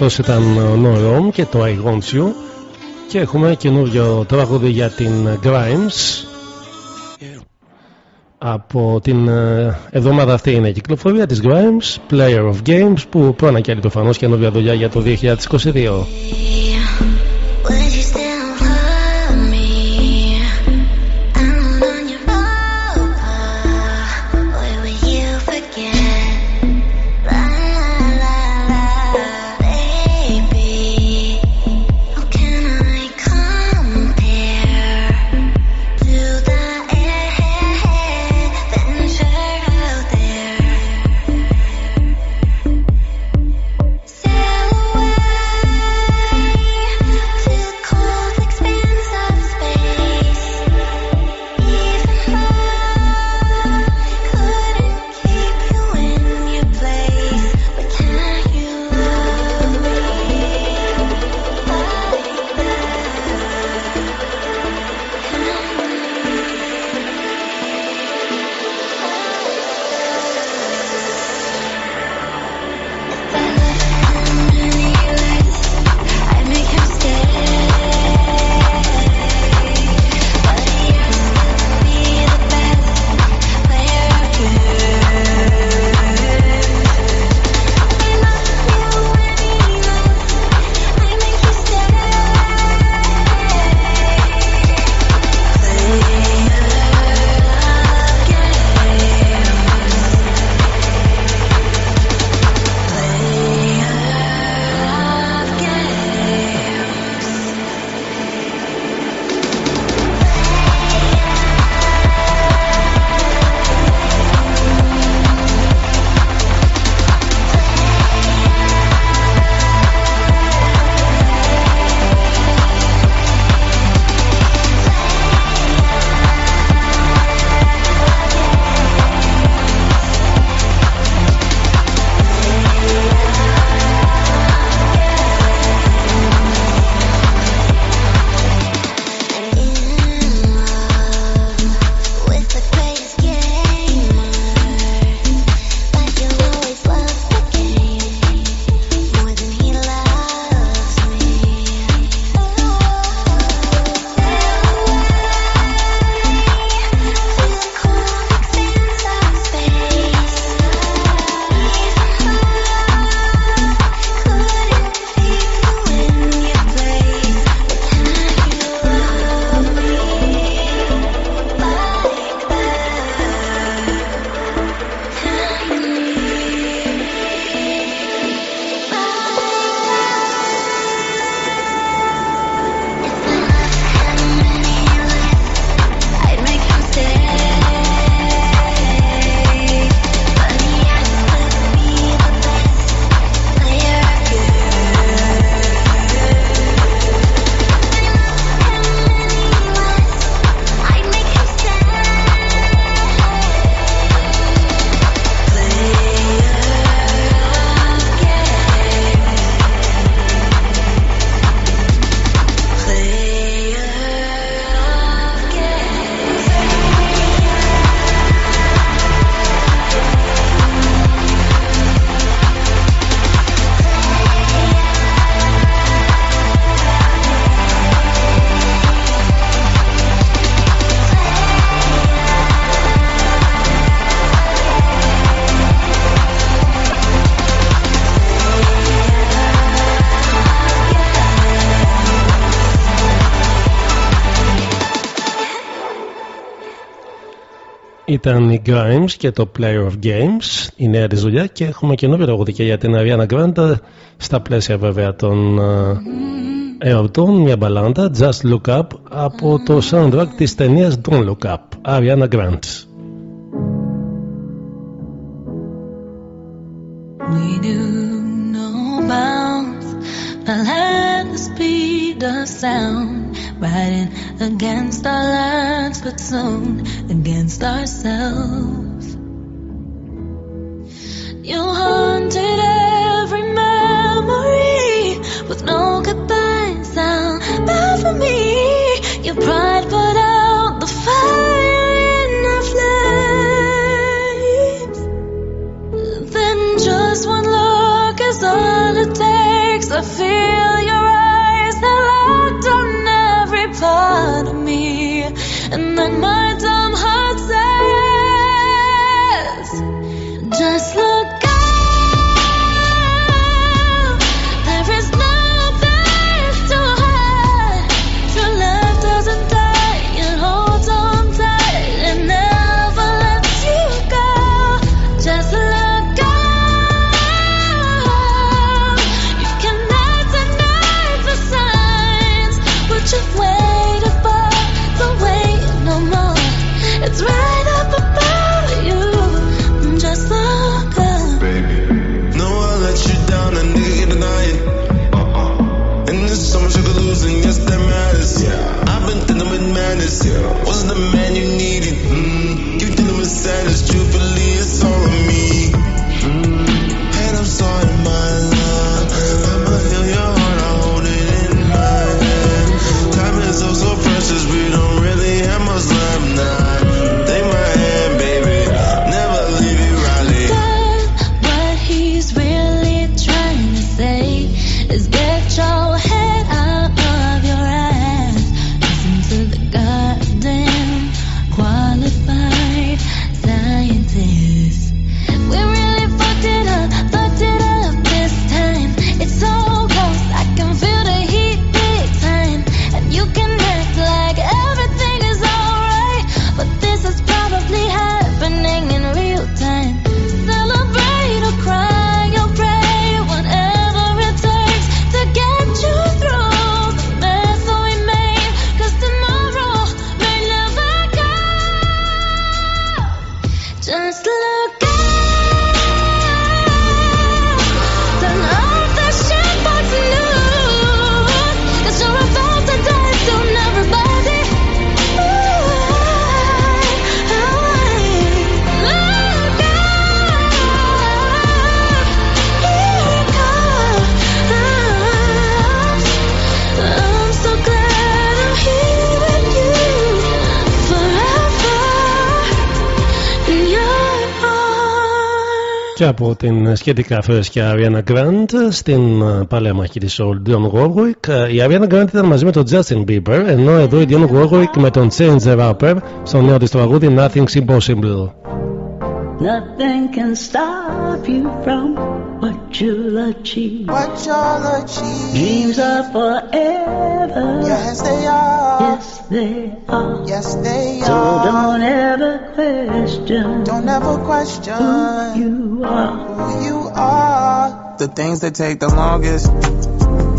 αυτός ήταν ο No Rome και το I Want You και έχουμε καινούριο τραγούδι για την Grimes. Από την ε, εβδομάδα αυτή είναι η κυκλοφορία της Grimes Player of Games που προανακέλει προφανώς καινούργια δουλειά για το 2022 Ήταν η Grimes και το Player of Games, η νέα της δουλειά και έχουμε καινούργια τραγουδική για την Ariana Grande στα πλαίσια βέβαια των ε, εορτών, μια μπαλάντα Just Look Up από το soundtrack της ταινίας Don't Look Up, Ariana Grande. We knew no bounds, the speed of sound riding against our lines, but soon stars that από την σχετικά φρέσκια Ariana Grande στην ε, παλαιά μαχή της Old Dionne Warwick ε, η Ariana Grande ήταν μαζί με τον Justin Bieber ενώ εδώ η Dionne Warwick με τον Change the Rapper στο νέο της τραγούδι Nothing's Impossible Nothing can stop you from what you'll achieve. What you'll achieve. Dreams are forever. Yes, they are. Yes, they are. Yes, they so are. So don't ever question. Don't ever question who you you are. The things that take the longest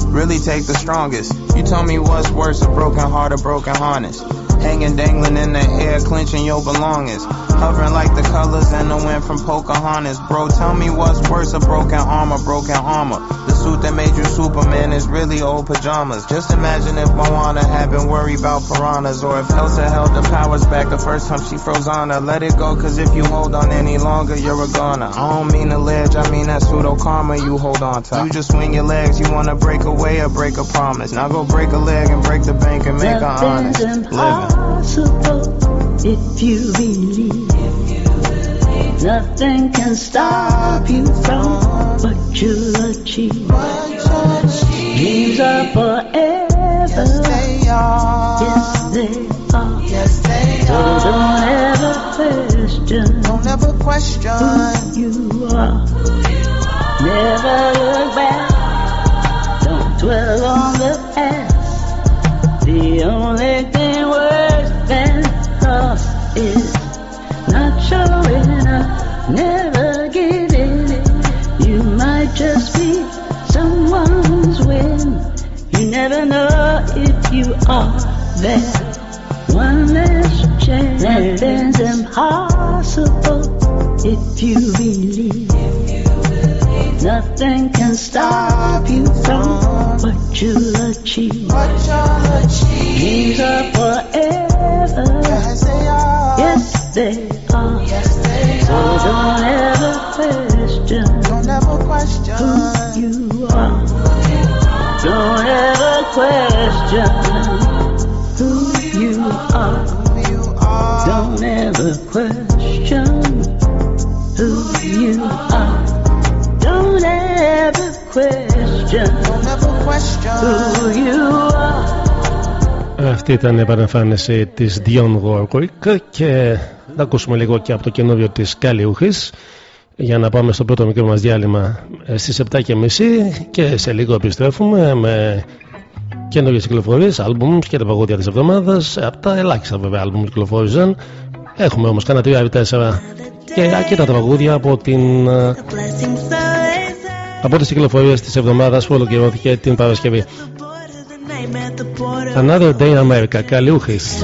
really take the strongest. You tell me what's worse, a broken heart, or broken harness. Hanging, dangling in the air, clenching your belongings. Hovering like the colors in the wind from Pocahontas. Bro, tell me what's worse, a broken arm, a broken armor. The suit that made you Superman is really old pajamas. Just imagine if Moana had been worried about piranhas. Or if Elsa held the powers back the first time she froze on her. Let it go, cause if you hold on any longer, you're a goner. I don't mean a ledge, I mean that pseudo karma you hold on to. You just swing your legs, you wanna break away or break a promise. Now go break a leg and break the bank and make her honest. Living if you believe. Nothing can stop you from what you'll achieve. Dreams are forever. Yes, they are. Yes, they are. Yes, they so are. Don't ever question. Don't ever question who you are. Never look back. Don't dwell on the past. The only thing worse than lost is not showing up, never just be someone's win. You never know if you are there. One last chance, nothing's impossible if you believe. Nothing can stop you from what you'll achieve. What you'll achieve. Dreams are forever. Yes, they are. Yes, they are. Yes, they so are. So don't ever question. Don't ever question who you are. Don't ever question who you are. Who you are. Don't ever question who you are. Don't ever question Don't ever question. who you are. Αυτή ήταν η επανεμφάνιση της Dion Warwick και θα ακούσουμε λίγο και από το καινούριο της Καλλιούχης για να πάμε στο πρώτο μικρό μας διάλειμμα ε, στις 7.30 και σε λίγο επιστρέφουμε με καινούριες κυκλοφορίες, άλμπουμς και τα παγόδια της εβδομάδας από τα ελάχιστα βέβαια άλμπουμς κυκλοφόρησαν. Έχουμε όμως κάνα τρία ή τέσσερα και αρκετά τα παγόδια από την ε, The blessings always από τις κυκλοφορίες της εβδομάδας που ολοκληρώθηκε την Παρασκευή. The border, the nightmare, the border. Another Day in America, Καλλιούχης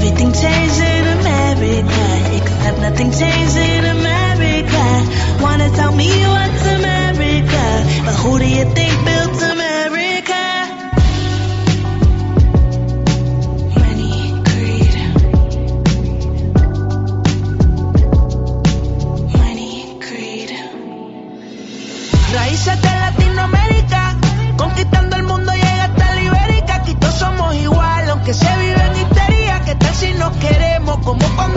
Except nothing changed in America. Wanna tell me what's America, but who do you think built America? Money, greed. Money, greed. Raíces de Latinoamérica, conquistando el mundo llega hasta la Ibérica. Aquí todos somos igual, aunque se vive en histeria. ¿Qué tal si nos queremos? Como cuando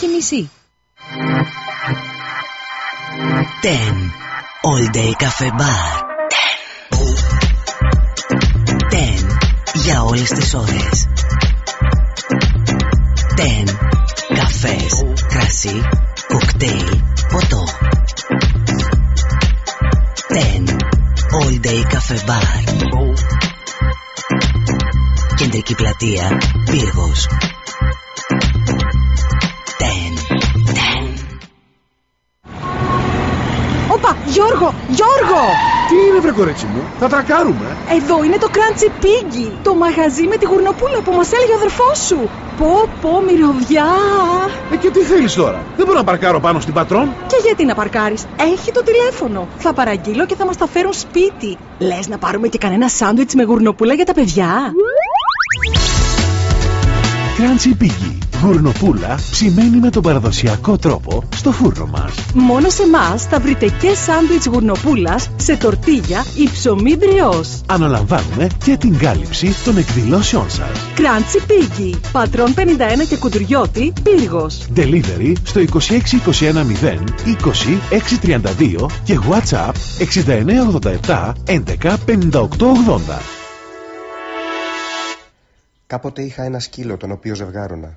και μισή. 10. All Day Cafe Bar. 10. 10. Για όλες τις ώρες. 10. Καφές, κρασί, κοκτέιλ, ποτό. 10. All Day Cafe Bar. Κεντρική πλατεία, Τι είναι βρε κορέτσι μου, θα τρακάρουμε. Εδώ είναι το Crunchy Piggy, το μαγαζί με τη γουρνοπούλα που μας έλεγε ο αδερφός σου. Πω, πω, μυρωδιά! Ε, και τι θέλεις τώρα, δεν μπορώ να παρκάρω πάνω στην πατρόν. Και γιατί να παρκάρεις, έχει το τηλέφωνο. Θα παραγγείλω και θα μας τα φέρουν σπίτι. Λες να πάρουμε και κανένα σάντουιτς με γουρνοπούλα για τα παιδιά; Crunchy Piggy. Γουρνοπούλα ψημένη με τον παραδοσιακό τρόπο στο φούρνο μας. Μόνο σε εμάς θα βρείτε και σάντουιτς γουρνοπούλας σε τορτίγια ή ψωμί μπριός. Αναλαμβάνουμε και την κάλυψη των εκδηλώσεών σας. Crunchy Piggy, πατρών 51 και κουντουριώτη, πύργος. Delivery στο 26210 20 632 και WhatsApp 6987 11 5880. Κάποτε είχα ένα σκύλο τον οποίο ζευγάρωνα.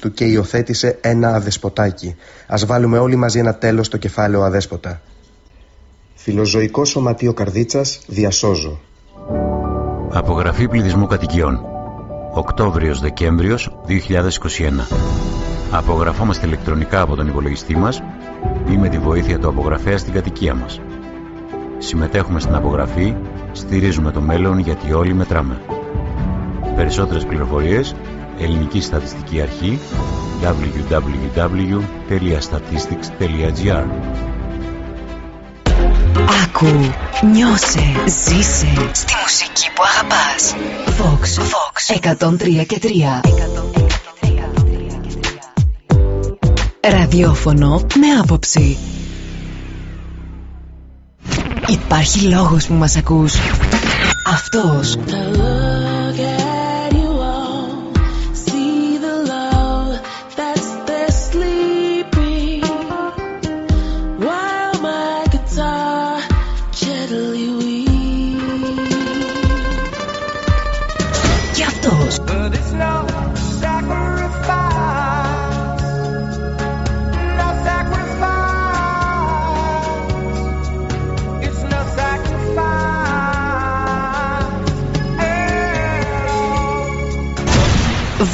του και υιοθέτησε ένα αδεσποτάκι. Α βάλουμε όλοι μαζί ένα τέλος στο κεφάλαιο αδέσποτα. Φιλοζωικό Σωματείο Καρδίτσας, διασώζω. Απογραφή πληθυσμού κατοικιών. Οκτώβριος-Δεκέμβριος 2021. Απογραφόμαστε ηλεκτρονικά από τον υπολογιστή μας ή με τη βοήθεια του απογραφέα στην κατοικία μας. Συμμετέχουμε στην απογραφή, στηρίζουμε το μέλλον γιατί όλοι μετράμε. Περισσότερες πληροφορίες Ελληνική Στατιστική Αρχή www.statistics.gr Άκου, νιώσε, ζήσε στη μουσική που αγαπάς. Vox, Vox 103 και 3. Ραδιόφωνο με άποψη. Υπάρχει λόγος που μας ακούς. Αυτός.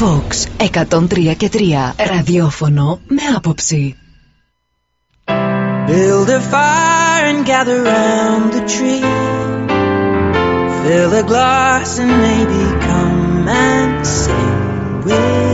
Vox 103 και 3. Ραδιόφωνο με άποψη. Build a fire and gather round the tree. Fill a glass and maybe come and sing with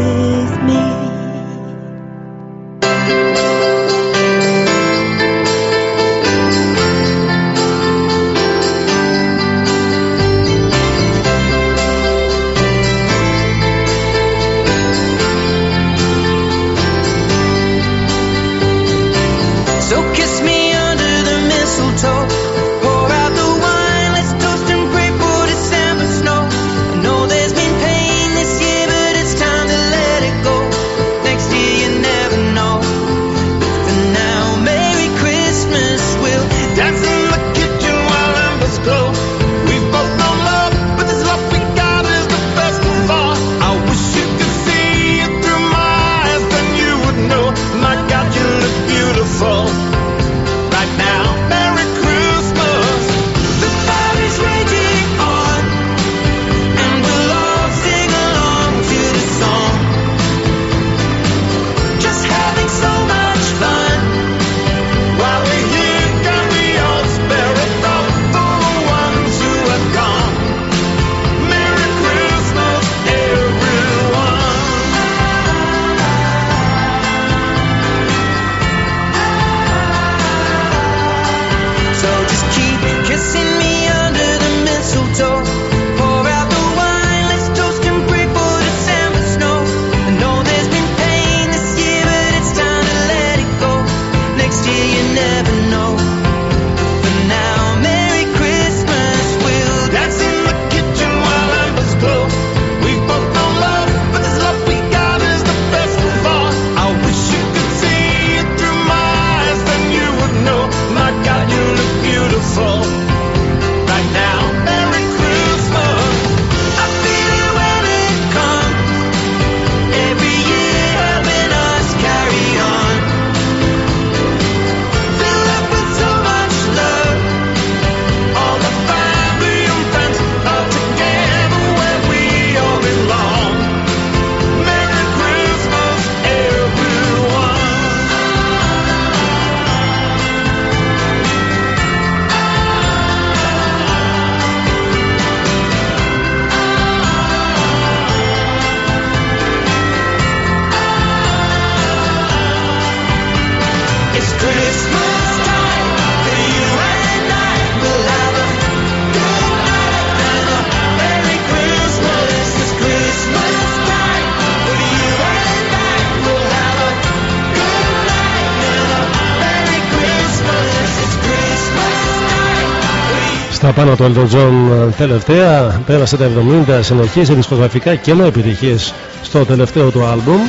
του Elton John τελευταία, πέρασε τα 70, συνεχίζει δισκογραφικά και με επιτυχίες στο τελευταίο του άλμπουμ.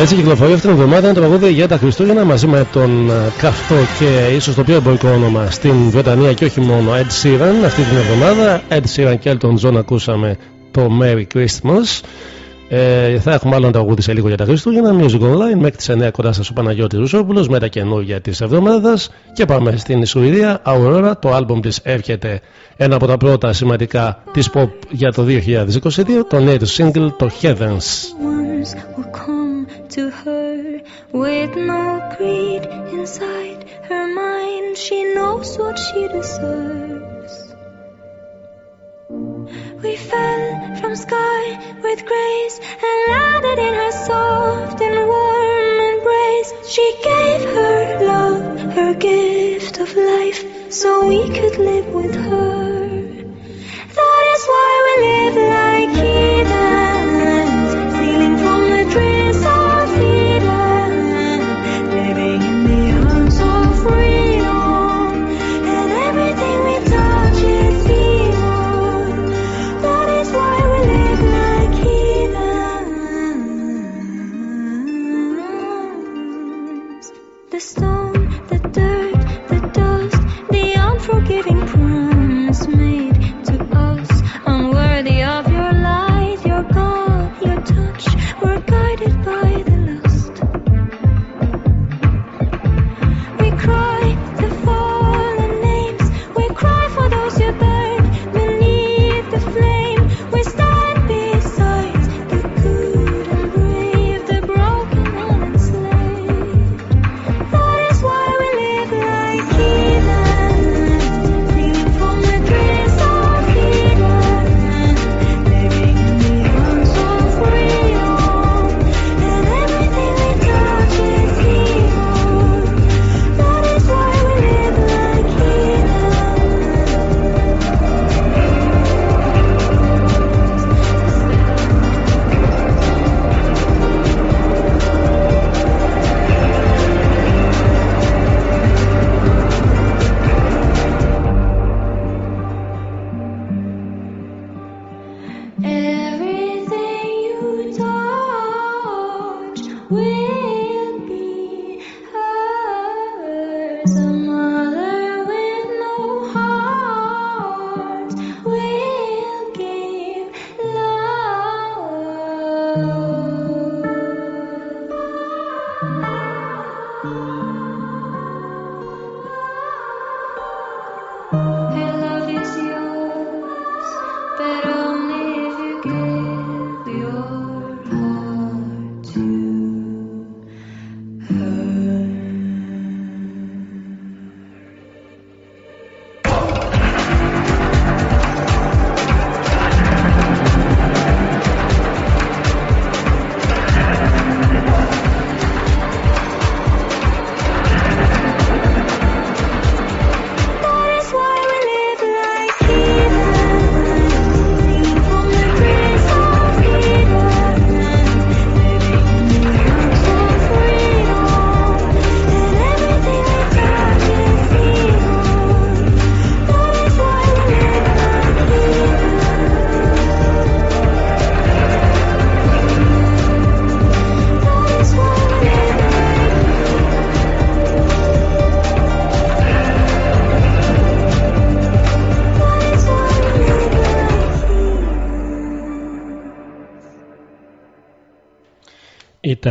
Έτσι κυκλοφορεί αυτήν την εβδομάδα ένα τραγούδι για τα Χριστούγεννα μαζί με τον ε, καυτό και ίσως το πιο εμπορικό όνομα στην Βρετανία και όχι μόνο Ed Sheeran αυτή την εβδομάδα. Ed Sheeran και Elton John ακούσαμε το Merry Christmas. Ε, θα έχουμε άλλο ένα τραγούδι σε λίγο για τα Χριστούγεννα. Music Online μέχρι τις 9 κοντά σας ο Παναγιώτης Ρουσόπουλος με τα καινούργια της εβδομάδας. Και πάμε στην Σουηδία. Aurora, το άλμπομ της έρχεται ένα από τα πρώτα σημαντικά της pop για το 2022. Το νέο του single, το Heavens. ones will come to her with no greed inside her mind. She knows what she deserves. We fell from sky with grace and landed in her soft and warm embrace. She gave her love, her gift of life, so we could live with her. That is why we live like heathens,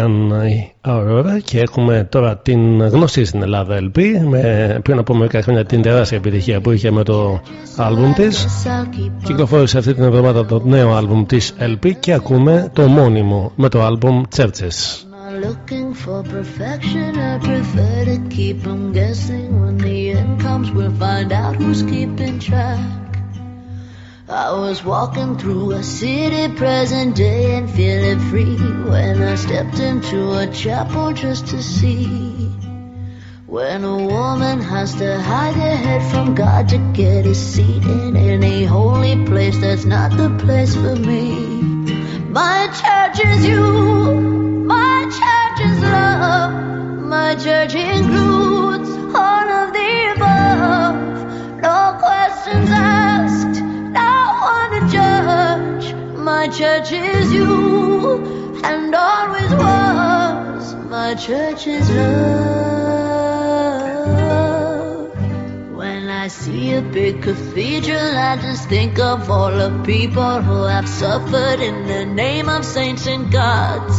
Ήταν η Aurora και έχουμε τώρα την γνωστή στην Ελλάδα LP με, πριν από μερικά χρόνια την τεράστια επιτυχία που είχε με το άλμπουμ της κυκλοφόρησε αυτή την εβδομάδα το νέο άλμπουμ της LP και ακούμε το μόνιμο με το άλμπουμ Churches Not looking for perfection, I prefer to keep 'em guessing. When the end comes, we'll find out who's keeping track. I was walking through a city present day and feeling free when I stepped into a chapel just to see. When a woman has to hide her head from God to get a seat in any holy place, that's not the place for me. My church is you, my church is love, my church is includes church is you, and always was. My church is love. When I see a big cathedral, I just think of all the people who have suffered in the name of saints and gods.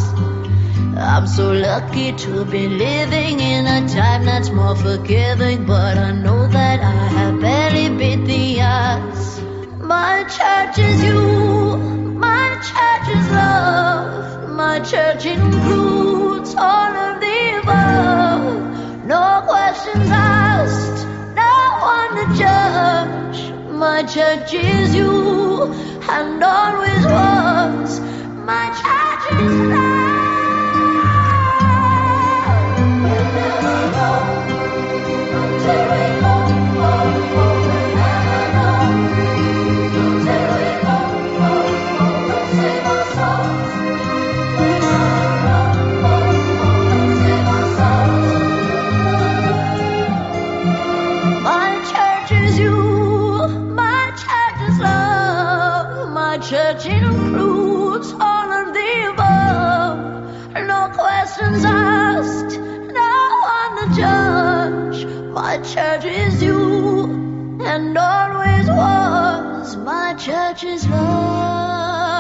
I'm so lucky to be living in a time that's more forgiving, but I know that I have barely beat the odds. My church is you, my church is love, my church includes all of the above. No questions asked, no one to judge. My church is you and always was. My church is My church is love.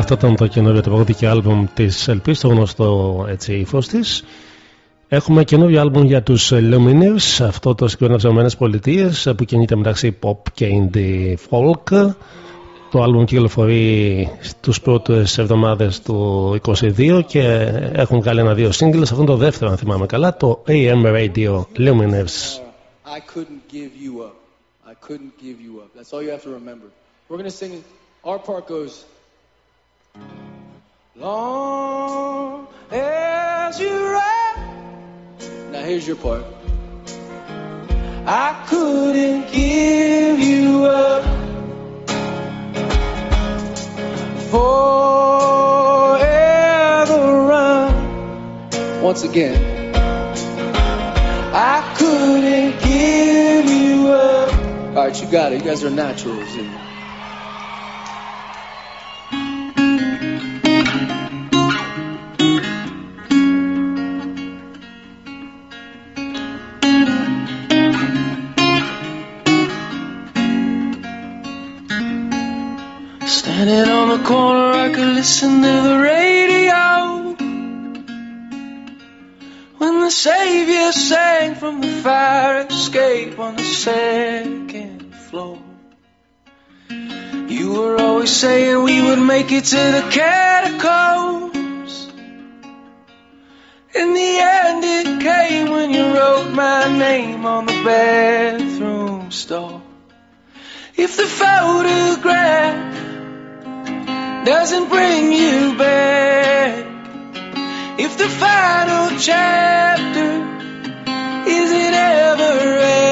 Αυτό ήταν το καινούριο τραγούδι και άλμπουμ της Ελπής, το γνωστό έτσι ύφος της. Έχουμε καινούριο άλμπουμ για τους Lumineers, αυτό το συγκεκριμένο από Πολιτείες που κινείται μεταξύ pop και indie folk. Το άλμπουμ κυκλοφορεί στους πρώτες εβδομάδες του 22 και έχουν βγάλει ένα δύο singles. Αυτό είναι το δεύτερο αν θυμάμαι καλά, το AM Radio Lumineers. I couldn't give you up. I couldn't give you up. That's all you have to remember. We're going to sing, our part goes. Long as you ride. Now here's your part. I couldn't give you up. Forever run. Once again. I couldn't give you up. All right, you got it. You guys are naturals. Standing on the corner, I could listen to the radio. When the Savior sang from the fire escape on the second floor. You were always saying we would make it to the catacombs. In the end, it came when you wrote my name on the bathroom stall. If the photograph doesn't bring you back, if the final chapter isn't ever after.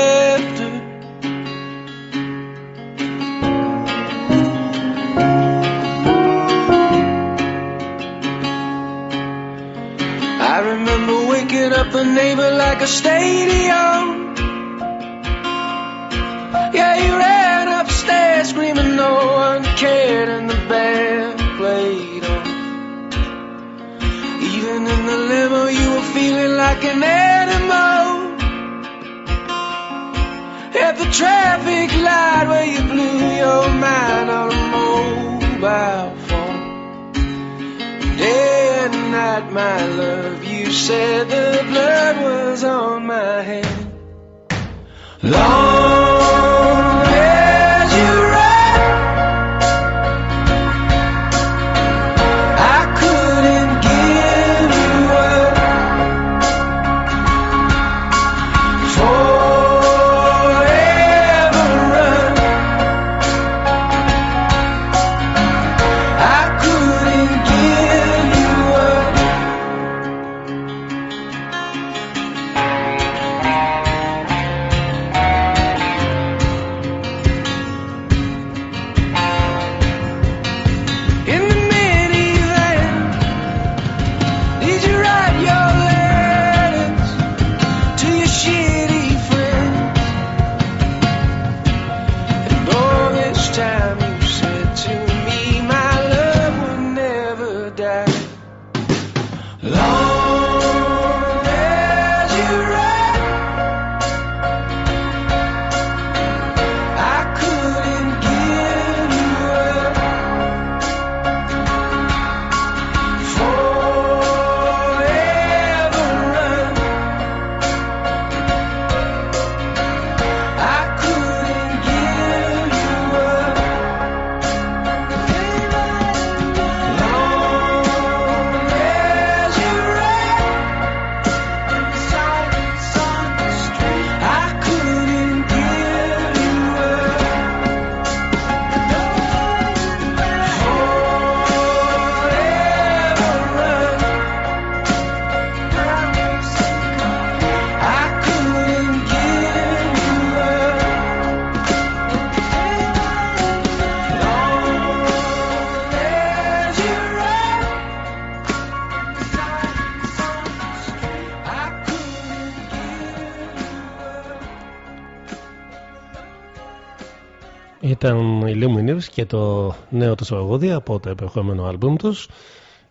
Οι Lumineers και το νέο τους τραγούδι από το επερχόμενο άλμπουμ τους.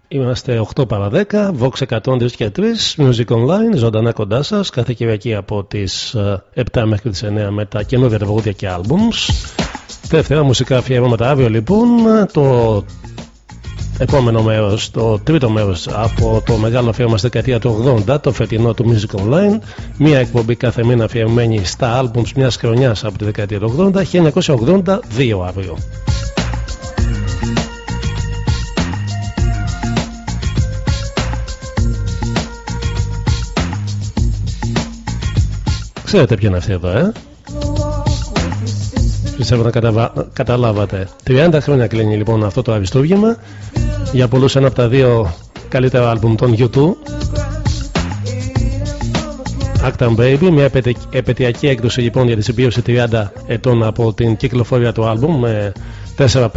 Είμαστε 8 παρα 10, Vox 102 και 3, Music Online, ζωντανά κοντά σας. Κάθε Κυριακή από τις 7 μέχρι τις 9 με τα καινούργια τραγούδια και albums. Δεύτερα μουσικά αφιερώματα αύριο λοιπόν. Το επόμενο μέρος, το τρίτο μέρος από το μεγάλο αφιέρωμα στη δεκαετία του 80, το φετινό του Music Online. Μία εκπομπή κάθε μήνα αφιερωμένη στα albums μιας χρονιάς από τη δεκαετία του 80, 1982 αύριο. Ξέρετε ποια είναι αυτή εδώ, ε; Πιστεύω να καταβα... καταλάβατε. 30 χρόνια κλείνει λοιπόν αυτό το αριστούργημα. Για πολλούς ένα από τα δύο καλύτερα άλμπουμ των U2. Acton Baby, μια επαιτειακή έκδοση λοιπόν για τη συμπίωση 30 ετών από την κυκλοφορία του άλμπουμ με 4-5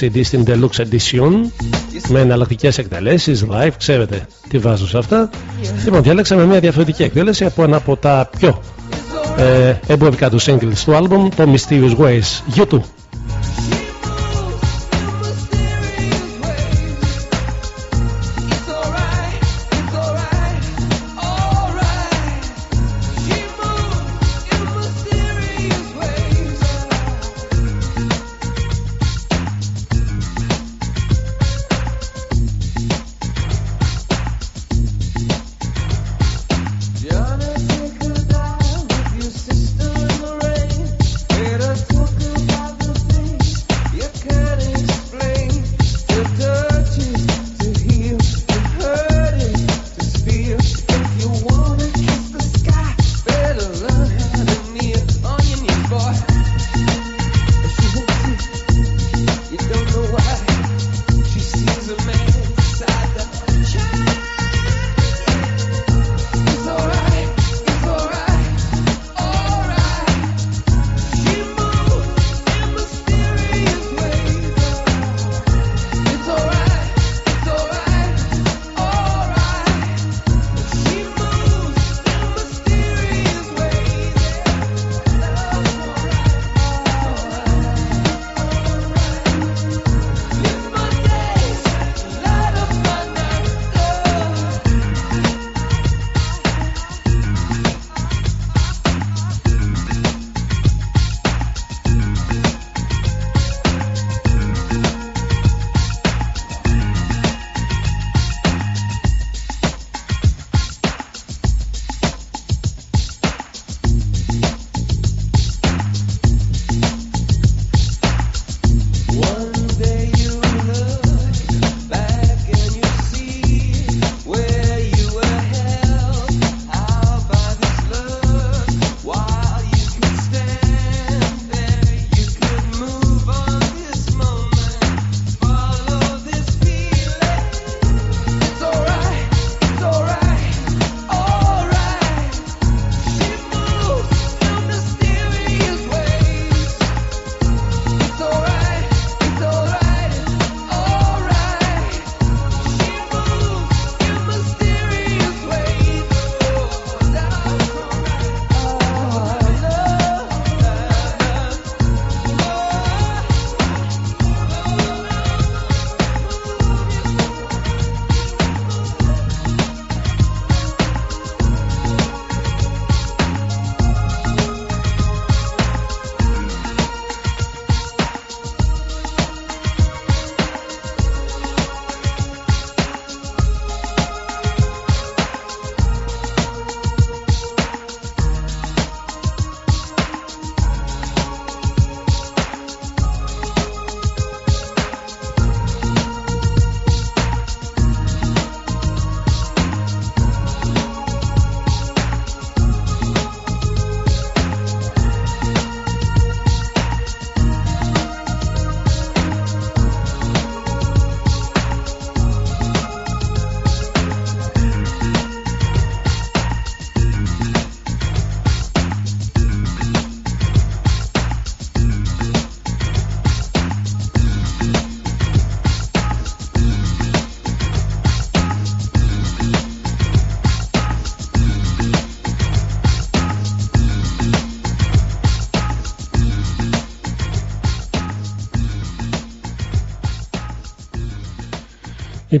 CD στην Deluxe Edition με εναλλακτικές εκτελέσεις, live, ξέρετε τι βάζω σε αυτά. Λοιπόν, διάλεξαμε μια διαφορετική εκτέλεση από ένα από τα πιο ε, εμπορικά τους singles του album, το Mysterious Ways. YouTube.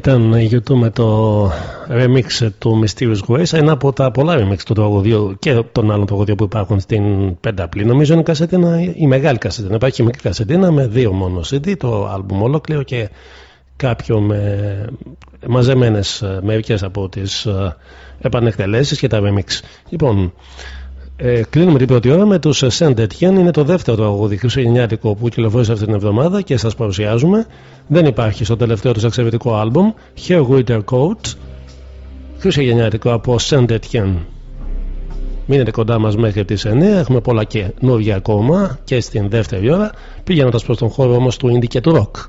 Ήταν η YouTube με το remix του Mysterious Ways, ένα από τα πολλά remix του τραγουδιού και των άλλων τραγουδιών που υπάρχουν στην πενταπλή. Νομίζω είναι κασετίνα, η μεγάλη κασετίνα. Υπάρχει μικρή κασετίνα με δύο μόνο CD, το album ολόκληρο και κάποιο με μαζεμένες μερικές από τις επανεκτελέσεις και τα remix. Λοιπόν, ε, κλείνουμε την πρώτη ώρα με τους Saint Etienne. Είναι το δεύτερο τραγούδι χριστουγεννιάτικο που κυκλοφόρησε αυτή την εβδομάδα και σας παρουσιάζουμε. Δεν υπάρχει στο τελευταίο του εξαιρετικό άλμπουμ Here Winter Coat χριστουγεννιάτικο από Saint Etienne. Μείνετε κοντά μας μέχρι τις 9. Έχουμε πολλά και νόρια ακόμα και στην δεύτερη ώρα. Πηγαίνοντας προς τον χώρο όμως του indie και του rock.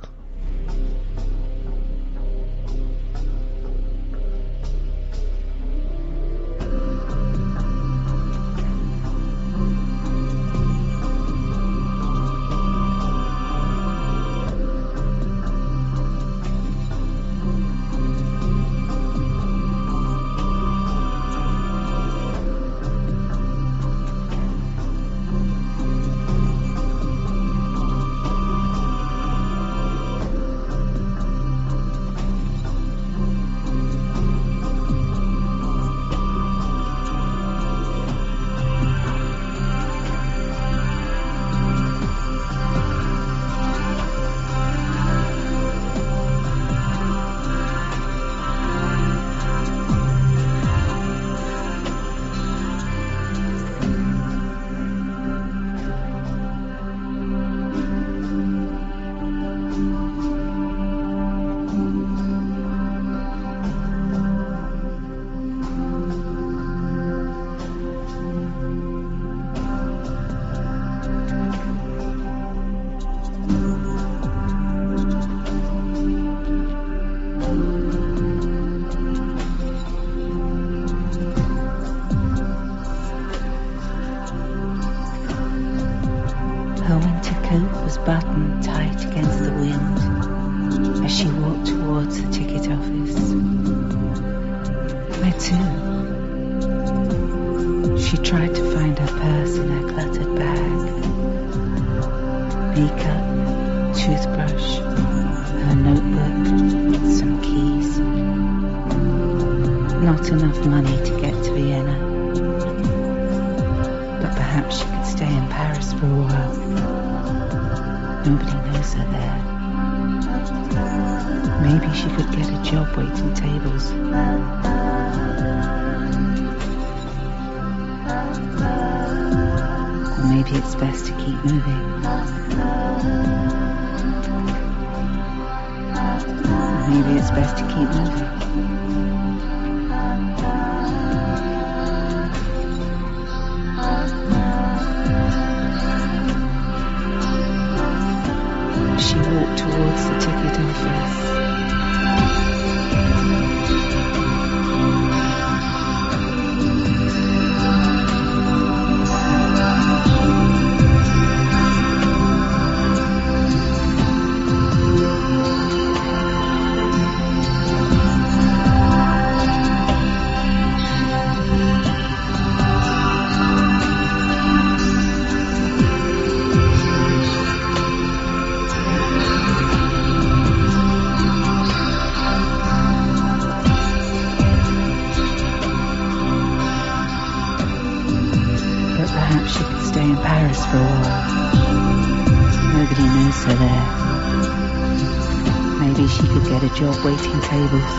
Job waiting tables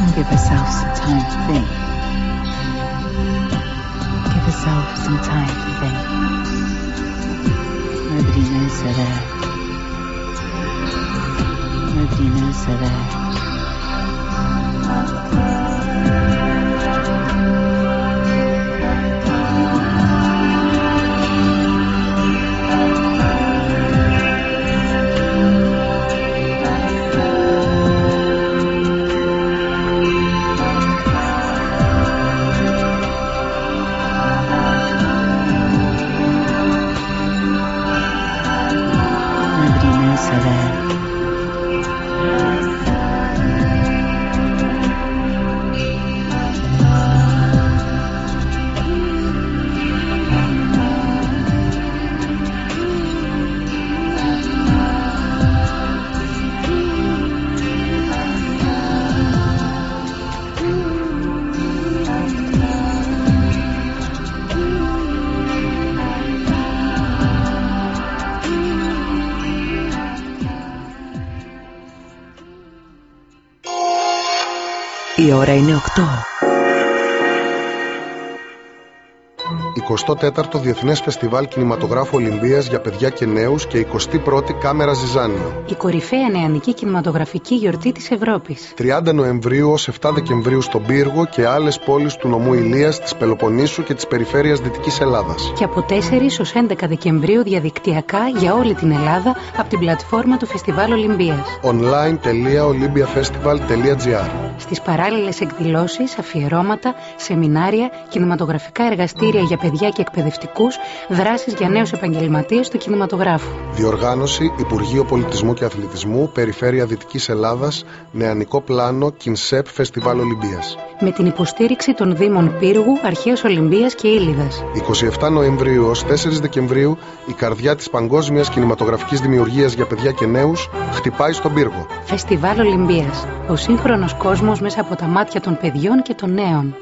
and give herself some time to think. Give herself some time to think. Nobody knows her there. Nobody knows her there. Ώρα είναι 8. 24ο Διεθνές Φεστιβάλ Κινηματογράφου Ολυμπίας για παιδιά και νέους και 21η Κάμερα Ζιζάνιο. Η κορυφαία νεανική κινηματογραφική γιορτή της Ευρώπης. 30 Νοεμβρίου ως 7 Δεκεμβρίου στον Πύργο και άλλες πόλεις του νομού Ηλίας, της Πελοποννήσου και της περιφέρειας Δυτικής Ελλάδας. Και από 4 ως 11 Δεκεμβρίου διαδικτυακά για όλη την Ελλάδα από την πλατφόρμα του Φεστιβάλ Ολυμπίας. online.olympiafestival.gr Στις παράλληλες εκδηλώσεις, αφιερώματα, σεμινάρια, κινηματογραφικά εργαστήρια για παιδιά και εκπαιδευτικούς, δράσεις για νέους επαγγελματίες του κινηματογράφου. Διοργάνωση Υπουργείο Πολιτισμού και Αθλητισμού, Περιφέρεια Δυτικής Ελλάδας, Νεανικό Πλάνο, Κινσέπ, Φεστιβάλ Ολυμπίας. Με την υποστήριξη των Δήμων Πύργου, Αρχαίας Ολυμπίας και Ήλιδας. 27 Νοεμβρίου ως 4 Δεκεμβρίου η καρδιά της παγκόσμιας κινηματογραφικής δημιουργίας για παιδιά και νέους χτυπάει στον πύργο. Φεστιβάλ Ολυμπίας. Ο σύγχρονος κόσμος μέσα από τα μάτια των παιδιών και των νέων.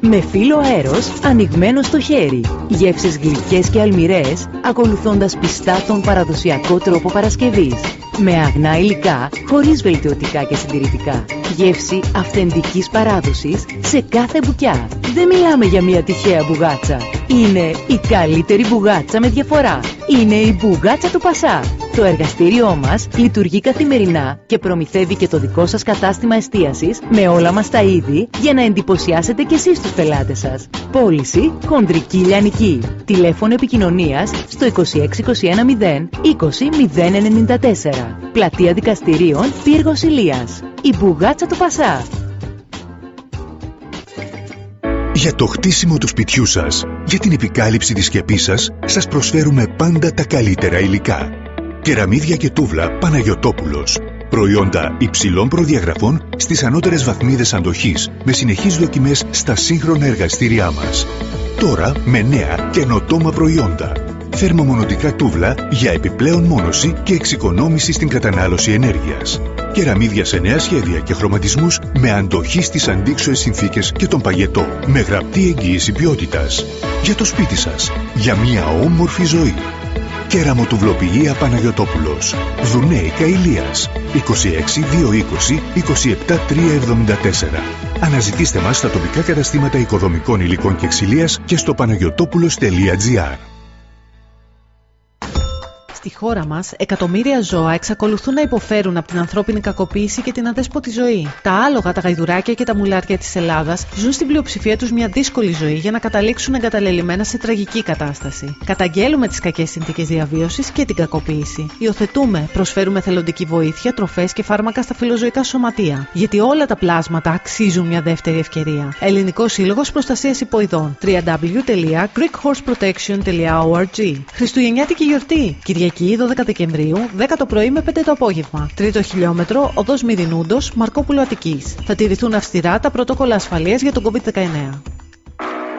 Με φύλλο αέρος ανοιγμένο στο χέρι. Γεύσεις γλυκές και αλμυρές, ακολουθώντας πιστά τον παραδοσιακό τρόπο Παρασκευής. Με αγνά υλικά, χωρίς βελτιωτικά και συντηρητικά. Γεύση αυθεντικής παράδοσης σε κάθε μπουκιά. Δεν μιλάμε για μια τυχαία μπουγάτσα. Είναι η καλύτερη μπουγάτσα με διαφορά. Είναι η μπουγάτσα του Πασά. Το εργαστήριό μας λειτουργεί καθημερινά και προμηθεύει και το δικό σας κατάστημα εστίασης με όλα μας τα είδη για να εντυπωσιάσετε και εσείς τους πελάτες σας. Πώληση χοντρική λιανική. Τηλέφωνο επικοινωνίας στο 26210 20094. Πλατεία Δικαστηρίων Πύργος Ηλίας. Η μπουγάτσα του Πασά. Για το χτίσιμο του σπιτιού σας, για την επικάλυψη της σκεπής σας, σας προσφέρουμε πάντα τα καλύτερα υλικά. Κεραμίδια και τούβλα Παναγιωτόπουλος. Προϊόντα υψηλών προδιαγραφών στις ανώτερες βαθμίδες αντοχής με συνεχείς δοκιμές στα σύγχρονα εργαστήριά μας. Τώρα με νέα καινοτόμα προϊόντα. Θερμομονωτικά τούβλα για επιπλέον μόνωση και εξοικονόμηση στην κατανάλωση ενέργειας. Κεραμίδια σε νέα σχέδια και χρωματισμούς με αντοχή στις αντίξωες συνθήκες και τον παγετό. Με γραπτή εγγύηση ποιότητας. Για το σπίτι σας. Για μια όμορφη ζωή. Κεραμοτουβλοποιία Παναγιωτόπουλος. Δουνέικα Ηλίας. 26 220 27 374. Αναζητήστε μας στα τοπικά καταστήματα οικοδομικών υλικών και ξυλίας και στο παναγιωτόπουλος.gr. Στη χώρα μας, εκατομμύρια ζώα εξακολουθούν να υποφέρουν από την ανθρώπινη κακοποίηση και την αδέσποτη ζωή. Τα άλογα, τα γαϊδουράκια και τα μουλάρια της Ελλάδας ζουν στην πλειοψηφία τους μια δύσκολη ζωή για να καταλήξουν εγκαταλελειμμένα σε τραγική κατάσταση. Καταγγέλουμε τις κακές συνθήκες διαβίωσης και την κακοποίηση. Υιοθετούμε, προσφέρουμε θελοντική βοήθεια, τροφές και φάρμακα στα φιλοζωικά σωματεία. Γιατί όλα τα πλάσματα αξίζουν μια δεύτερη ευκαιρία. Ελληνικός Σύλλογος Προστασίας Υποειδών. www.greekhorseprotection.org Χριστουγεννιάτικη γιορτή. Κυριακή 12 Δεκεμβρίου, 10 το πρωί με 5 το απόγευμα. Τρίτο χιλιόμετρο, οδός Μυρινούντο, Μαρκόπουλο Αττικής. Θα τηρηθούν αυστηρά τα πρωτόκολλα ασφαλείας για τον COVID-19.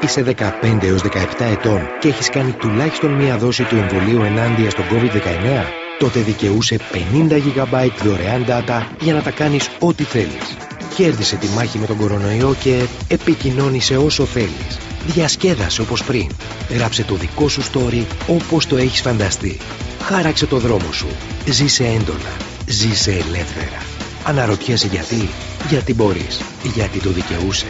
Είσαι 15 έως 17 ετών και έχεις κάνει τουλάχιστον μία δόση του εμβολίου ενάντια στον COVID-19? Τότε δικαιούσε 50 GB δωρεάν data για να τα κάνεις ό,τι θέλεις. Κέρδισε τη μάχη με τον κορονοϊό και επικοινώνησε όσο θέλεις. Διασκέδασε όπως πριν. Γράψε το δικό σου story όπως το έχεις φανταστεί. Χάραξε το δρόμο σου. Ζήσε έντονα. Ζήσε ελεύθερα. Αναρωτιέσαι γιατί. Γιατί μπορείς. Γιατί το δικαιούσε.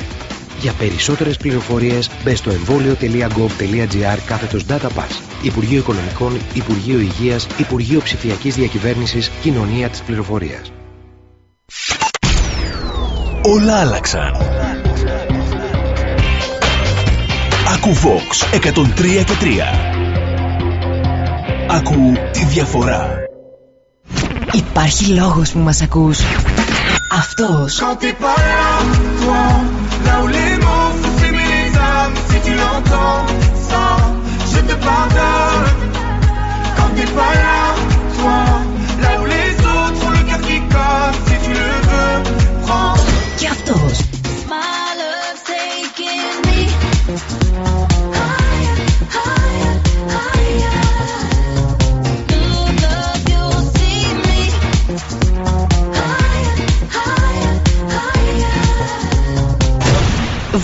Για περισσότερες πληροφορίες μπε στο εμβόλιο.gov.gr κάθετος DataPass. Υπουργείο Οικονομικών, Υπουργείο Υγείας, Υπουργείο Ψηφιακής Διακυβέρνησης, Κοινωνία της Πληροφορίας. Όλα άλλαξαν. Κουφώξ εκατον 3 και διαφορά. Υπάρχει λόγος που μας ακούει αυτός. Σε και αυτός.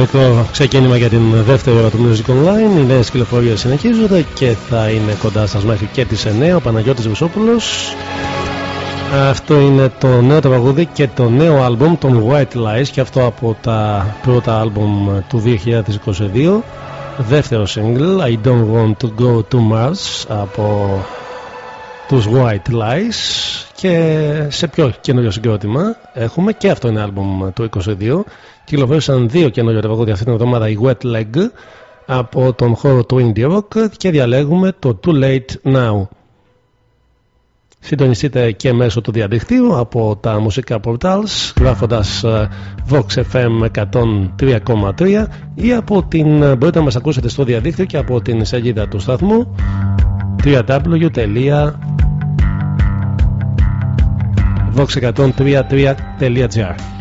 Ένα μικρό ξεκίνημα για την δεύτερη ώρα του Music Online. Οι νέες κυκλοφορίες συνεχίζονται και θα είναι κοντά σας μέχρι και τις 9. Ο Παναγιώτης Βουσόπουλος. Αυτό είναι το νέο τραγούδι και το νέο άλμπουμ των White Lies και αυτό από τα πρώτα άλμπουμ του 2022. Δεύτερο single I Don't Want To Go To Mars από τους White Lies και σε πιο καινούριο συγκρότημα έχουμε και αυτό είναι άλμπουμ του 22 κυκλοφόρησαν δύο καινούργια τραγούδια αυτή την εβδομάδα η Wet Leg από τον χώρο του Indie Rock και διαλέγουμε το Too Late Now. Συντονιστείτε και μέσω του διαδικτύου από τα μουσικά portals γράφοντας Vox FM 103,3 ή από την, μπορείτε να μας ακούσετε στο διαδίκτυο και από την σελίδα του σταθμού www.vox103.gr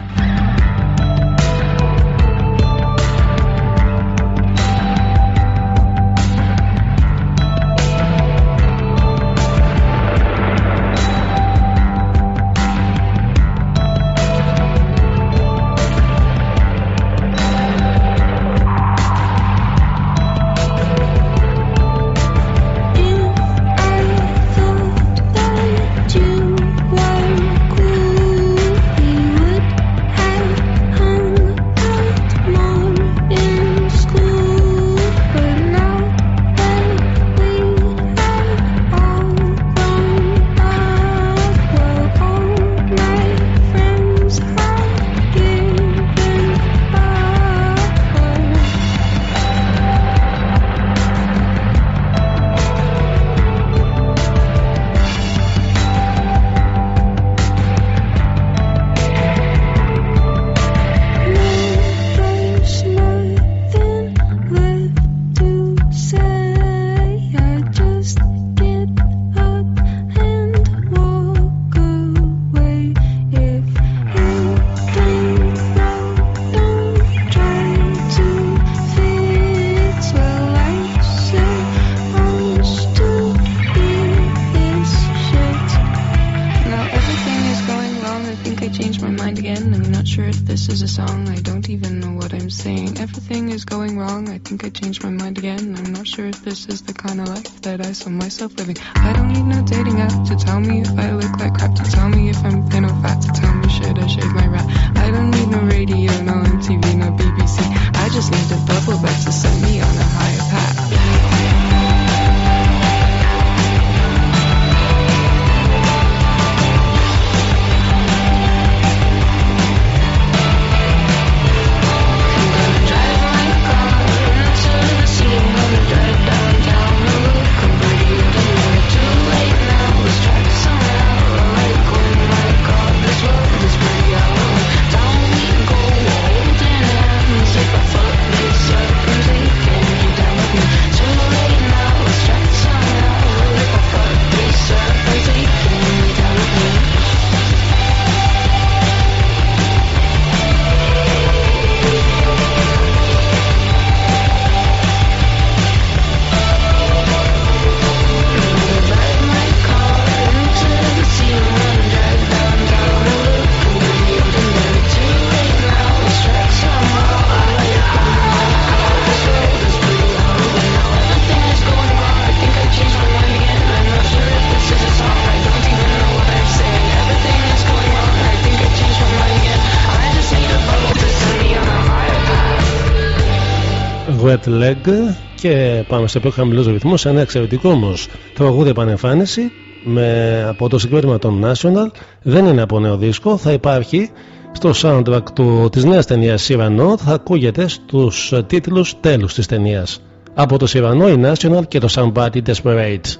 Wet Leg και πάμε σε πιο χαμηλούς ρυθμούς ένα εξαιρετικό όμως τραγούδι επανεμφάνιση με, από το συγκρότημα των National. Δεν είναι από νέο δίσκο θα υπάρχει στο soundtrack του, της νέας ταινίας Cyrano. Θα ακούγεται στους τίτλους τέλους της ταινίας. Από το Cyrano, η National και το Somebody Desperate.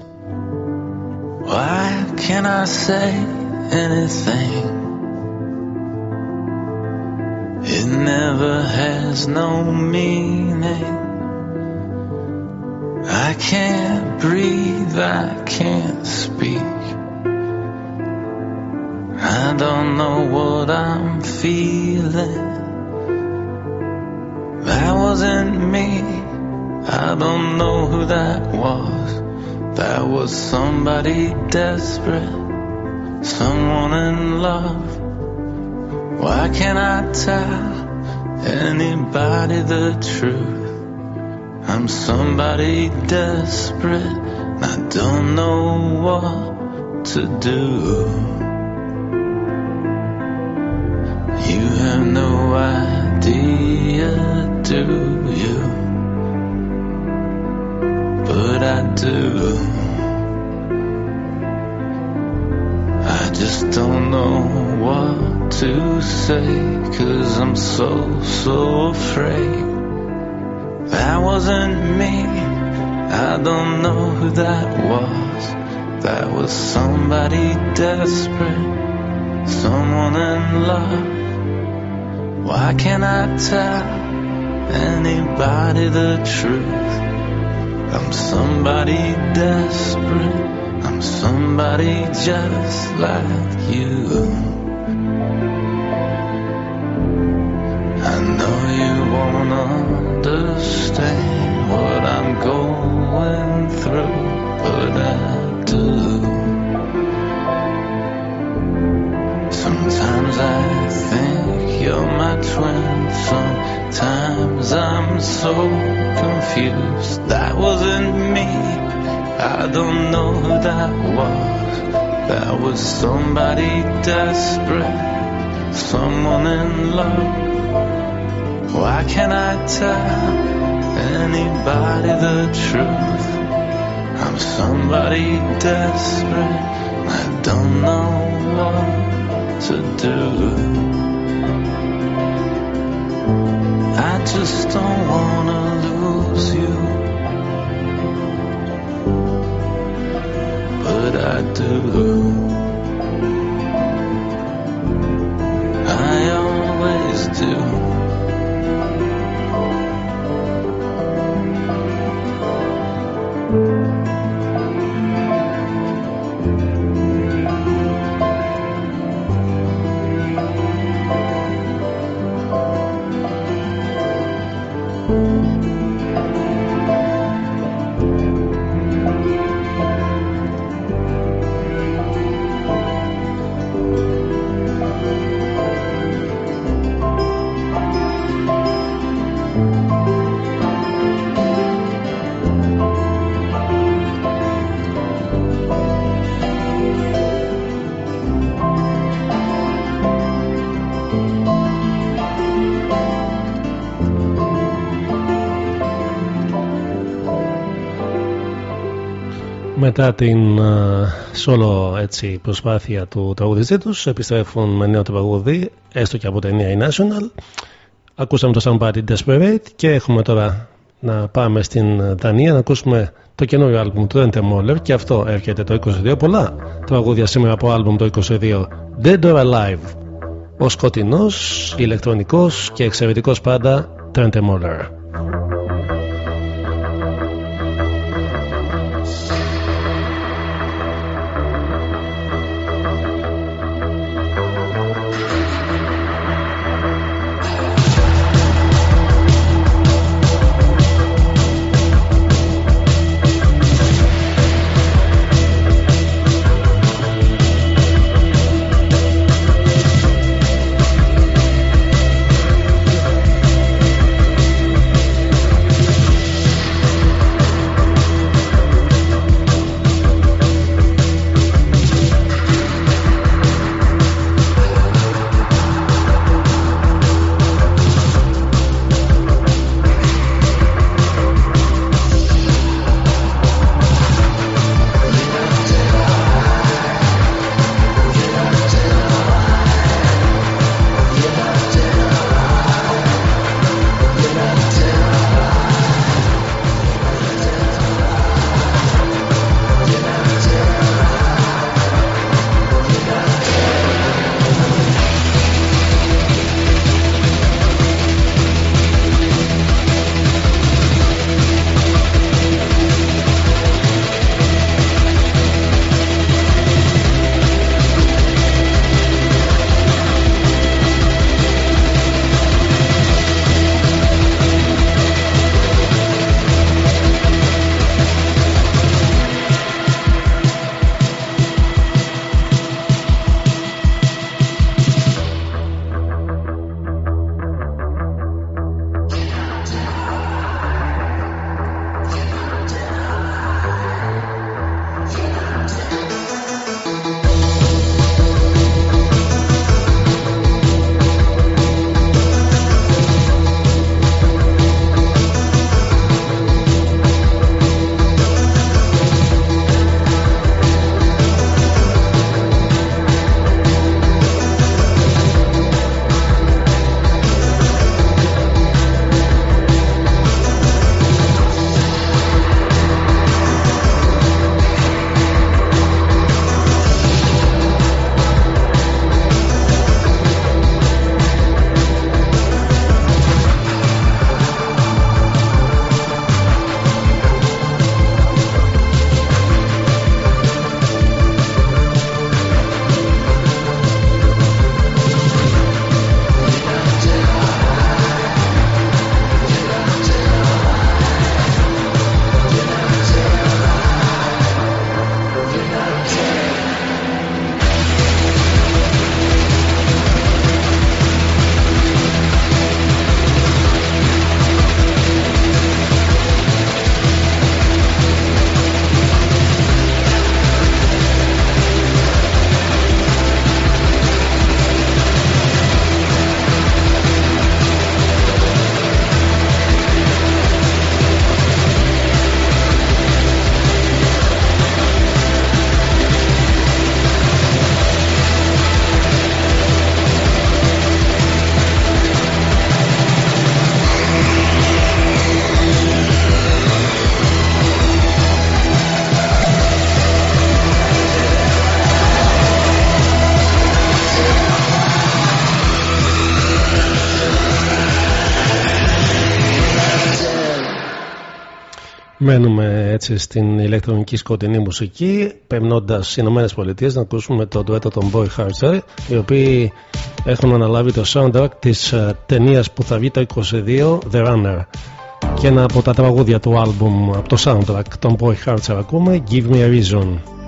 Why can't I say anything? It never has no meaning. I can't breathe, I can't speak. I don't know what I'm feeling. That wasn't me. I don't know who that was. That was somebody desperate, someone in love. Why can't I tell anybody the truth. I'm somebody desperate, and I don't know what to do. You have no idea, do you? But I do. I just don't know what to say, cause I'm so, so afraid. That wasn't me, I don't know who that was. That was somebody desperate, someone in love. Why can't I tell anybody the truth? I'm somebody desperate. I'm somebody just like you. Confused. That wasn't me. I don't know who that was. That was somebody desperate, someone in love. Why can't I tell anybody the truth? I'm somebody desperate. I don't know what to do. I just don't wanna lose you. I. Always do. Μετά την σόλο έτσι, προσπάθεια του τραγουδιστή του, επιστρέφουν με νέο τραγούδι, έστω και από ταινία η National. Ακούσαμε το Somebody Desperate και έχουμε τώρα να πάμε στην Δανία να ακούσουμε το καινούριο άλμπουμ του Ente Moller και αυτό έρχεται το 22. Πολλά τραγούδια σήμερα από άλμπουμ το 22. Dead or Alive. Ο σκοτεινός, ηλεκτρονικός και εξαιρετικός πάντα Trent Moller. Μένουμε έτσι στην ηλεκτρονική σκοτεινή μουσική, περνώντας στις Ηνωμένες Πολιτείες να ακούσουμε το ντουέτο των Boy Harcher, οι οποίοι έχουν αναλάβει το soundtrack της uh, ταινίας που θα βγει το 22, The Runner. Και ένα από τα τραγούδια του άλμπουμ από το soundtrack των Boy Harcher ακούμε, Give Me a Reason.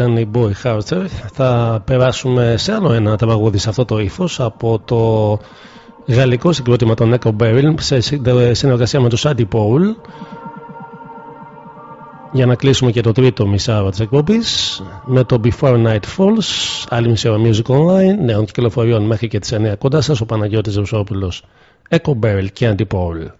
Ήταν η Boy Harcher. Θα περάσουμε σε άλλο ένα τραγούδι σε αυτό το ύφος από το γαλλικό συγκρότημα των Echo Barrel σε συνεργασία με τους Andy Paul. Για να κλείσουμε και το τρίτο μισάρο της εκπομπής με το Before Night Falls, άλλη μισή ώρα Music Online, νέων κυκλοφοριών μέχρι και τις 9 κοντά σας, ο Παναγιώτης Ρουσόπουλο. Echo Barrel και Andy Paul.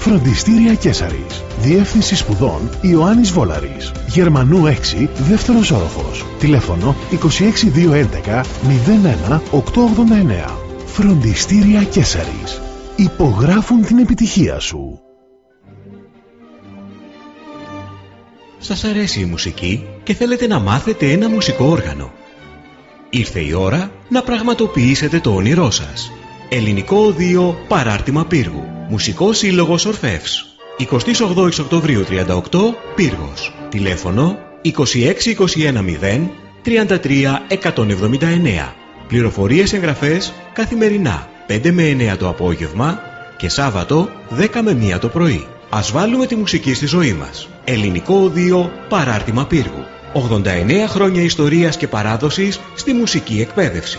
Φροντιστήρια Κέσαρης. Διεύθυνση σπουδών Ιωάννης Βόλαρης. Γερμανού 6, δεύτερος όροφος. Τηλέφωνο 26211 01 889. Φροντιστήρια Κέσαρης. Υπογράφουν την επιτυχία σου. Σας αρέσει η μουσική και θέλετε να μάθετε ένα μουσικό όργανο; Ήρθε η ώρα να πραγματοποιήσετε το όνειρό σας. Ελληνικό Οδείο Παράρτημα Πύργου. Μουσικός Σύλλογος Ορφεύς. 28 Οκτωβρίου 38 Πύργος. Τηλέφωνο 26210 33 179. Πληροφορίες εγγραφές καθημερινά 5 με 9 το απόγευμα και Σάββατο 10 με 1 το πρωί. Ας βάλουμε τη μουσική στη ζωή μας. Ελληνικό Οδείο Παράρτημα Πύργου. 89 χρόνια ιστορίας και παράδοσης στη μουσική εκπαίδευση.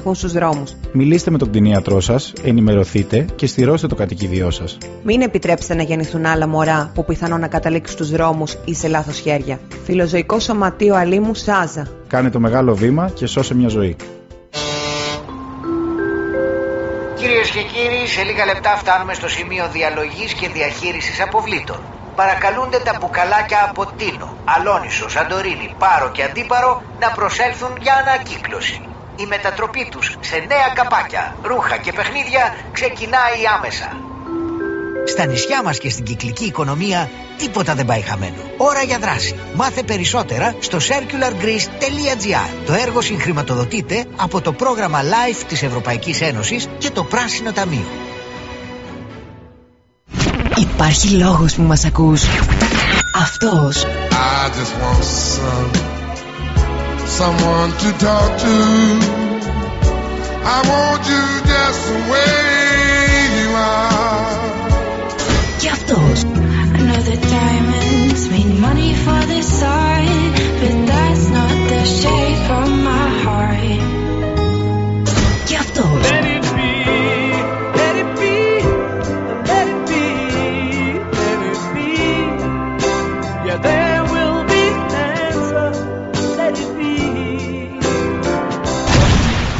ξεψυχούν στους δρόμους. Μιλήστε με τον κτηνίατρό σας, ενημερωθείτε και στηρώστε το κατοικίδιό σας. Μην επιτρέψετε να γεννηθούν άλλα μωρά που πιθανόν να καταλήξουν στους δρόμους ή σε λάθος χέρια. Φιλοζωικό Σωματείο Αλήμου Σάζα. Κάνε το μεγάλο βήμα και σώσε μια ζωή. Κυρίες και κύριοι, σε λίγα λεπτά φτάνουμε στο σημείο διαλογής και διαχείρισης αποβλήτων. Παρακαλούνται τα μπουκαλάκια από Τίνο, Αλόνισο, Σαντορίνη, Πάρο και Αντίπαρο να προσέλθουν για ανακύκλωση. Η μετατροπή τους σε νέα καπάκια, ρούχα και παιχνίδια ξεκινάει άμεσα. Στα νησιά μας και στην κυκλική οικονομία τίποτα δεν πάει χαμένο. Ώρα για δράση. Μάθε περισσότερα στο circulargreece.gr. Το έργο συγχρηματοδοτείται από το πρόγραμμα LIFE της Ευρωπαϊκής Ένωσης και το Πράσινο Ταμείο. Υπάρχει λόγος που μας ακούς. Αυτός. I just want some, someone to talk to. I want you just the way you are. Just those. I know that diamonds mean money for this art, but that's not the shape of my heart.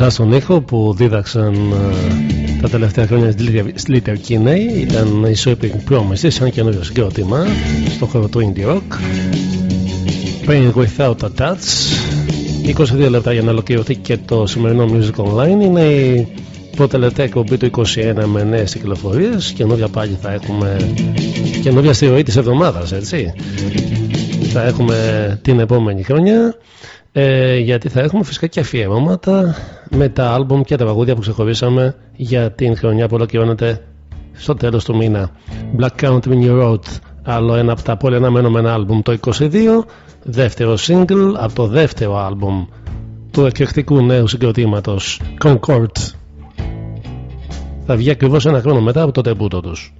Κοντά στον ήχο που δίδαξαν ε, τα τελευταία χρόνια στη Little Kinney ήταν η Sweeping Promises, ένα καινούριο συγκρότημα στον χώρο του Indie Rock. Pain Without a Touch. 22 λεπτά για να ολοκληρωθεί και το σημερινό Music Online. Είναι η πρώτη τελευταία εκπομπή του 21 με νέες κυκλοφορίες. Καινούργια πάλι θα έχουμε. Καινούργια στη ροή τη εβδομάδας, έτσι. Θα έχουμε την επόμενη χρονιά. Ε, γιατί θα έχουμε φυσικά και αφιερώματα με τα άλμπουμ και τα βαγούδια που ξεχωρίσαμε για την χρονιά που ολοκληρώνεται στο τέλος του μήνα. Black Country New Road, άλλο ένα από τα πολύ αναμενόμενα άλμπουμ το 22, δεύτερο single από το δεύτερο άλμπουμ του εκρηκτικού νέου συγκροτήματος Concord. Θα βγει ακριβώς ένα χρόνο μετά από το τεμπούτο τους.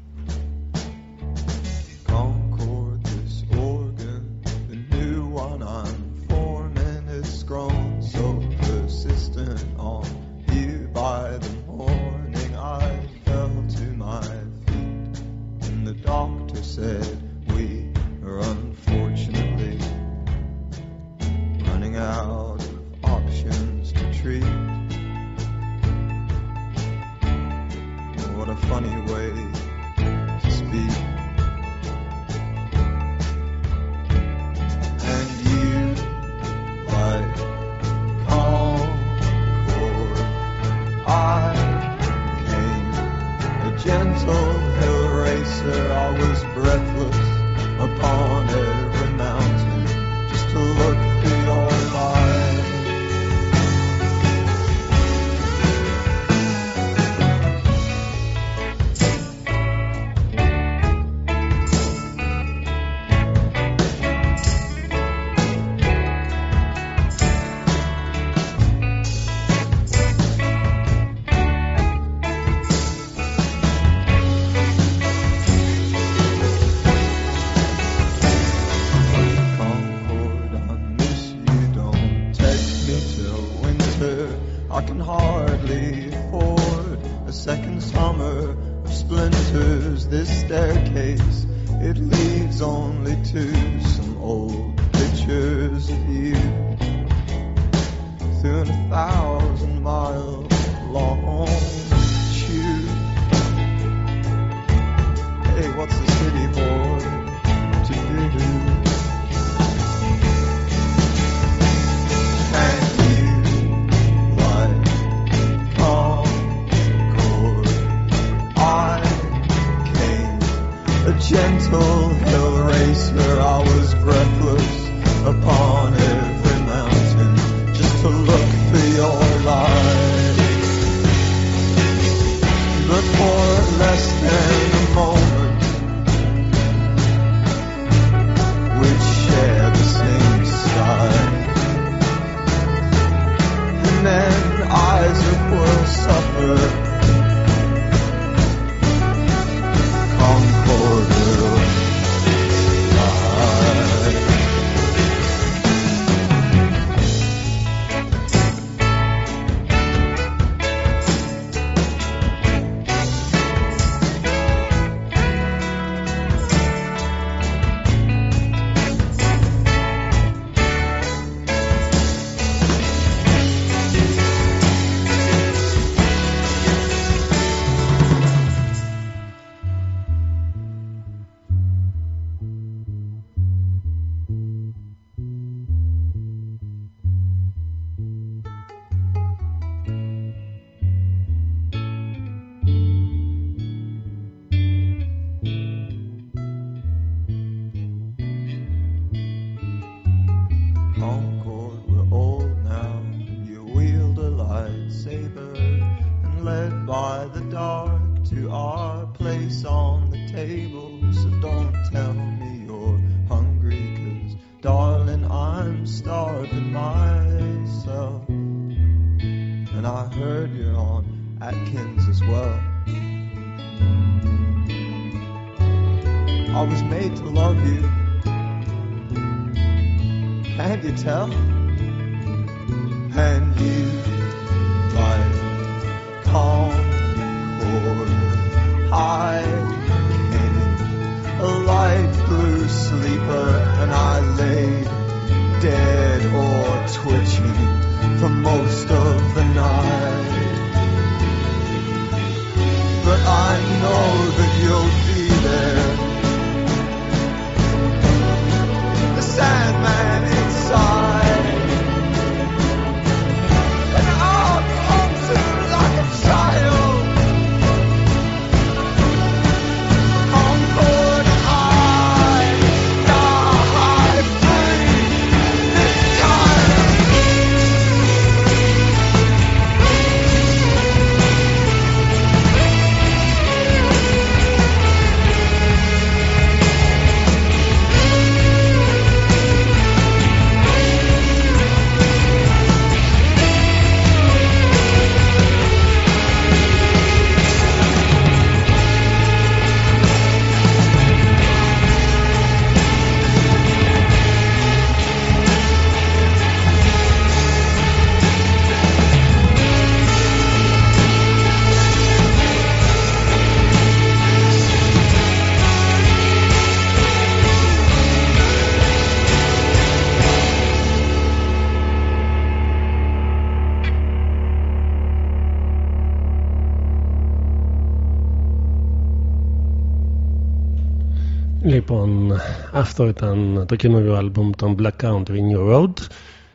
Λοιπόν, αυτό ήταν το καινούριο άλμπουμ των Black Country New Road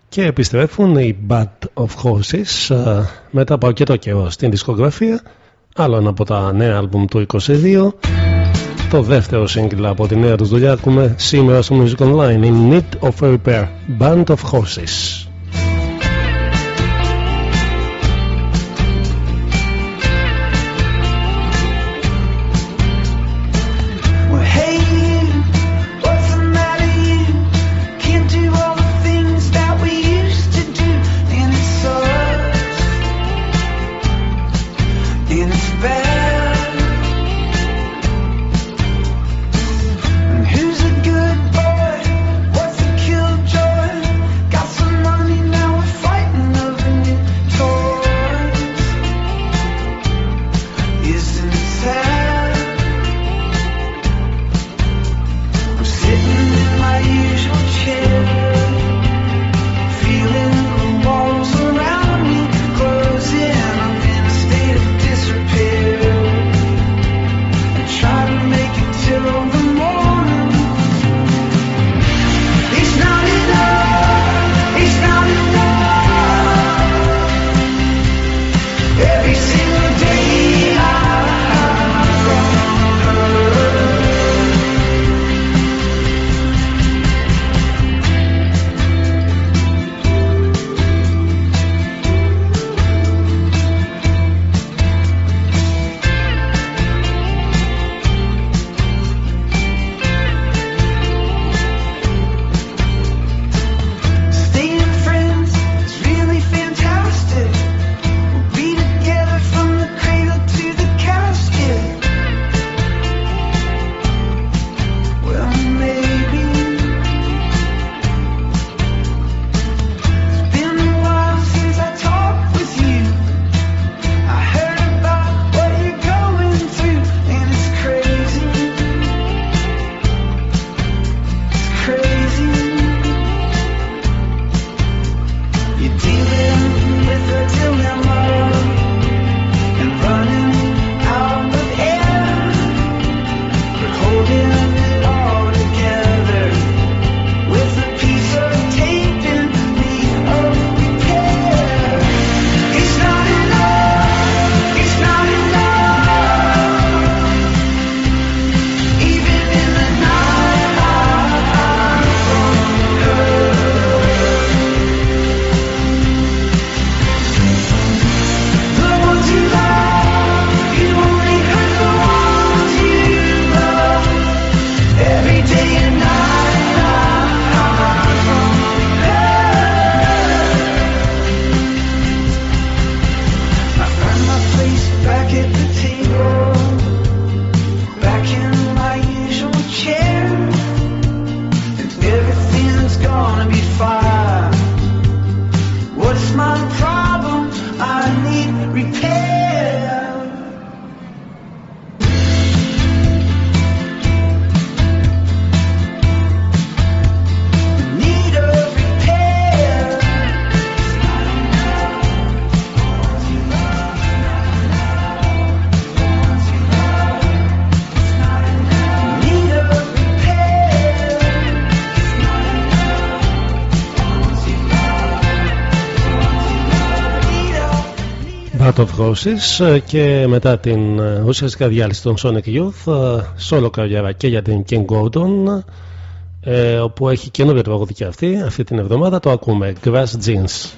και επιστρέφουν οι Band of Horses ε, μετά από αρκετό καιρό στην δισκογραφία. Άλλο ένα από τα νέα άλμπουμ του 22 το δεύτερο σύγκλημα από τη νέα τους δουλειά ακούμε σήμερα στο Music Online In Need of a Repair Band of Horses. Roses ε, και μετά την ε, ουσιαστικά διάλυση των Sonic Youth ε, σόλο καριέρα και για την King Gordon ε, όπου έχει καινούργια τραγούδια αυτή αυτή την εβδομάδα. Το ακούμε. Grass Jeans